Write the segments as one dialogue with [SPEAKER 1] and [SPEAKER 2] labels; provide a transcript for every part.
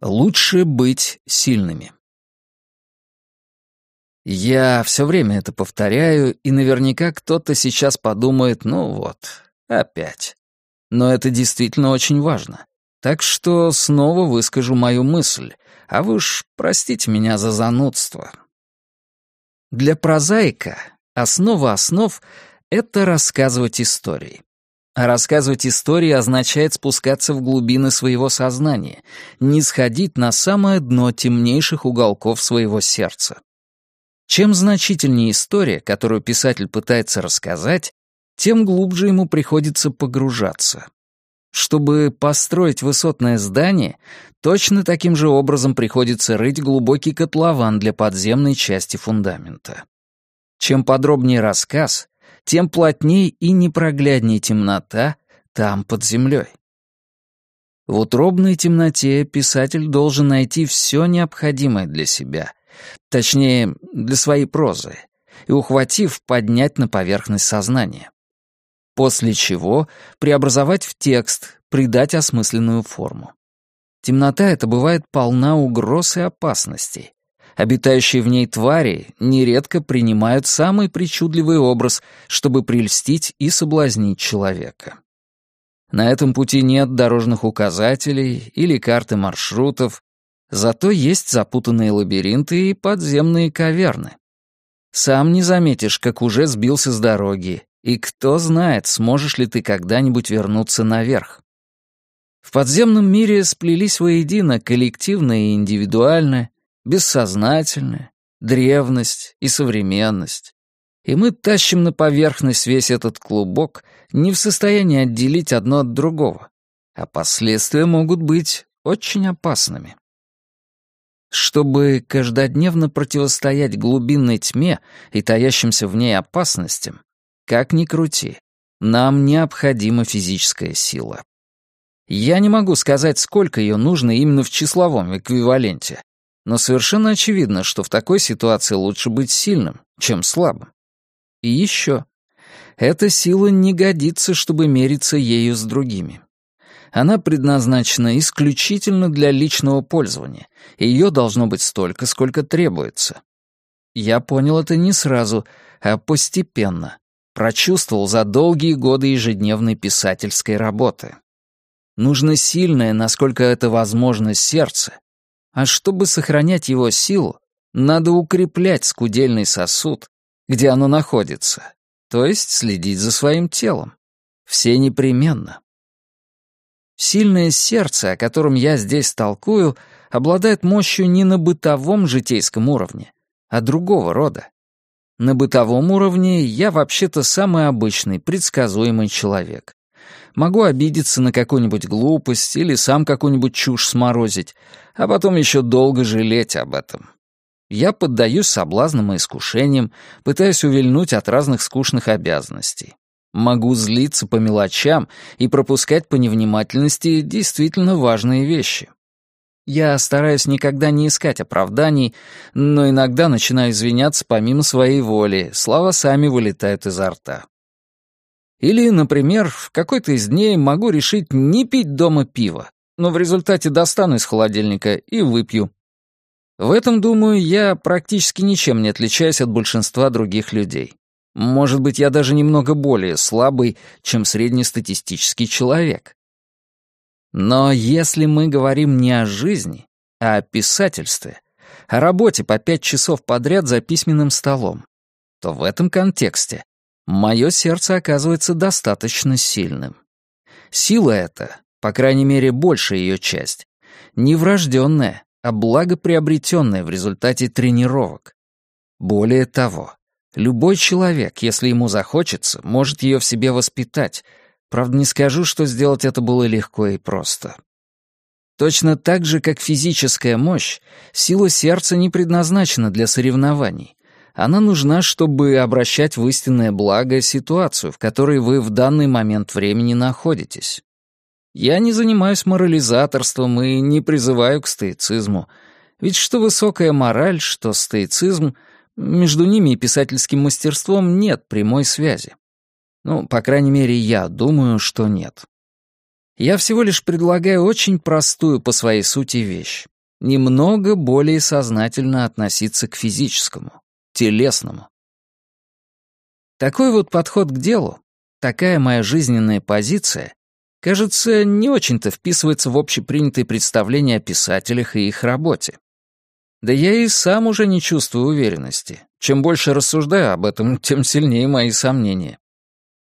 [SPEAKER 1] Лучше быть сильными. Я все время это повторяю, и наверняка кто-то сейчас подумает, ну вот, опять. Но это действительно очень важно. Так что снова выскажу мою мысль, а вы уж простите меня за занудство. Для прозаика основа основ — это рассказывать истории. А рассказывать истории означает спускаться в глубины своего сознания, не сходить на самое дно темнейших уголков своего сердца. Чем значительнее история, которую писатель пытается рассказать, тем глубже ему приходится погружаться. Чтобы построить высотное здание, точно таким же образом приходится рыть глубокий котлован для подземной части фундамента. Чем подробнее рассказ, тем плотнее и непрогляднее темнота там, под землей. В утробной темноте писатель должен найти все необходимое для себя, точнее, для своей прозы, и, ухватив, поднять на поверхность сознания. После чего преобразовать в текст, придать осмысленную форму. Темнота эта бывает полна угроз и опасностей, Обитающие в ней твари нередко принимают самый причудливый образ, чтобы прельстить и соблазнить человека. На этом пути нет дорожных указателей или карты маршрутов, зато есть запутанные лабиринты и подземные каверны. Сам не заметишь, как уже сбился с дороги, и кто знает, сможешь ли ты когда-нибудь вернуться наверх. В подземном мире сплелись воедино коллективное и индивидуальное, бессознательное, древность и современность. И мы тащим на поверхность весь этот клубок, не в состоянии отделить одно от другого, а последствия могут быть очень опасными. Чтобы каждодневно противостоять глубинной тьме и таящимся в ней опасностям, как ни крути, нам необходима физическая сила. Я не могу сказать, сколько ее нужно именно в числовом эквиваленте, но совершенно очевидно, что в такой ситуации лучше быть сильным, чем слабым. И еще. Эта сила не годится, чтобы мериться ею с другими. Она предназначена исключительно для личного пользования, и ее должно быть столько, сколько требуется. Я понял это не сразу, а постепенно. Прочувствовал за долгие годы ежедневной писательской работы. Нужно сильное, насколько это возможно, сердце, а чтобы сохранять его силу, надо укреплять скудельный сосуд, где оно находится, то есть следить за своим телом. Все непременно. Сильное сердце, о котором я здесь толкую, обладает мощью не на бытовом житейском уровне, а другого рода. На бытовом уровне я вообще-то самый обычный, предсказуемый человек. Могу обидеться на какую-нибудь глупость или сам какую-нибудь чушь сморозить, а потом еще долго жалеть об этом. Я поддаюсь соблазнам и искушениям, пытаясь увильнуть от разных скучных обязанностей. Могу злиться по мелочам и пропускать по невнимательности действительно важные вещи. Я стараюсь никогда не искать оправданий, но иногда начинаю извиняться помимо своей воли, слова сами вылетают изо рта. Или, например, в какой-то из дней могу решить не пить дома пиво, но в результате достану из холодильника и выпью. В этом, думаю, я практически ничем не отличаюсь от большинства других людей. Может быть, я даже немного более слабый, чем среднестатистический человек. Но если мы говорим не о жизни, а о писательстве, о работе по пять часов подряд за письменным столом, то в этом контексте мое сердце оказывается достаточно сильным. Сила эта, по крайней мере, большая ее часть, не врожденная, а благоприобретенная в результате тренировок. Более того, любой человек, если ему захочется, может ее в себе воспитать. Правда, не скажу, что сделать это было легко и просто. Точно так же, как физическая мощь, сила сердца не предназначена для соревнований, она нужна, чтобы обращать в истинное благо ситуацию, в которой вы в данный момент времени находитесь. Я не занимаюсь морализаторством и не призываю к стоицизму. Ведь что высокая мораль, что стоицизм, между ними и писательским мастерством нет прямой связи. Ну, по крайней мере, я думаю, что нет. Я всего лишь предлагаю очень простую по своей сути вещь. немного более сознательно относиться к физическому, телесному. Такой вот подход к делу, такая моя жизненная позиция, кажется, не очень-то вписывается в общепринятые представления о писателях и их работе. Да я и сам уже не чувствую уверенности. Чем больше рассуждаю об этом, тем сильнее мои сомнения.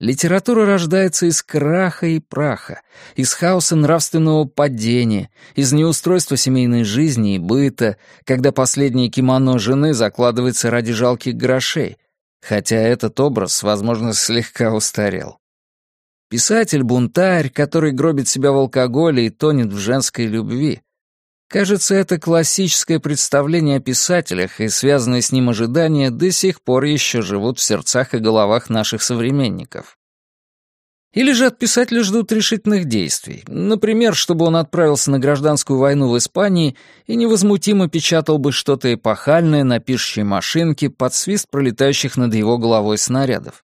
[SPEAKER 1] Литература рождается из краха и праха, из хаоса нравственного падения, из неустройства семейной жизни и быта, когда последнее кимоно жены закладывается ради жалких грошей, хотя этот образ, возможно, слегка устарел. Писатель-бунтарь, который гробит себя в алкоголе и тонет в женской любви. Кажется, это классическое представление о писателях и связанные с ним ожидания до сих пор еще живут в сердцах и головах наших современников. Или же от писателя ждут решительных действий. Например, чтобы он отправился на гражданскую войну в Испании и невозмутимо печатал бы что-то эпохальное на пишущей машинке под свист пролетающих над его головой снарядов.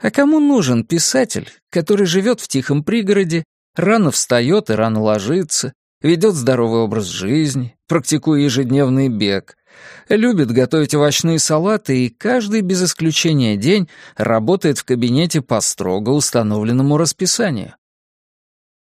[SPEAKER 1] А кому нужен писатель, который живет в тихом пригороде, рано встает и рано ложится, ведет здоровый образ жизни, практикуя ежедневный бег, любит готовить овощные салаты и каждый без исключения день работает в кабинете по строго установленному расписанию.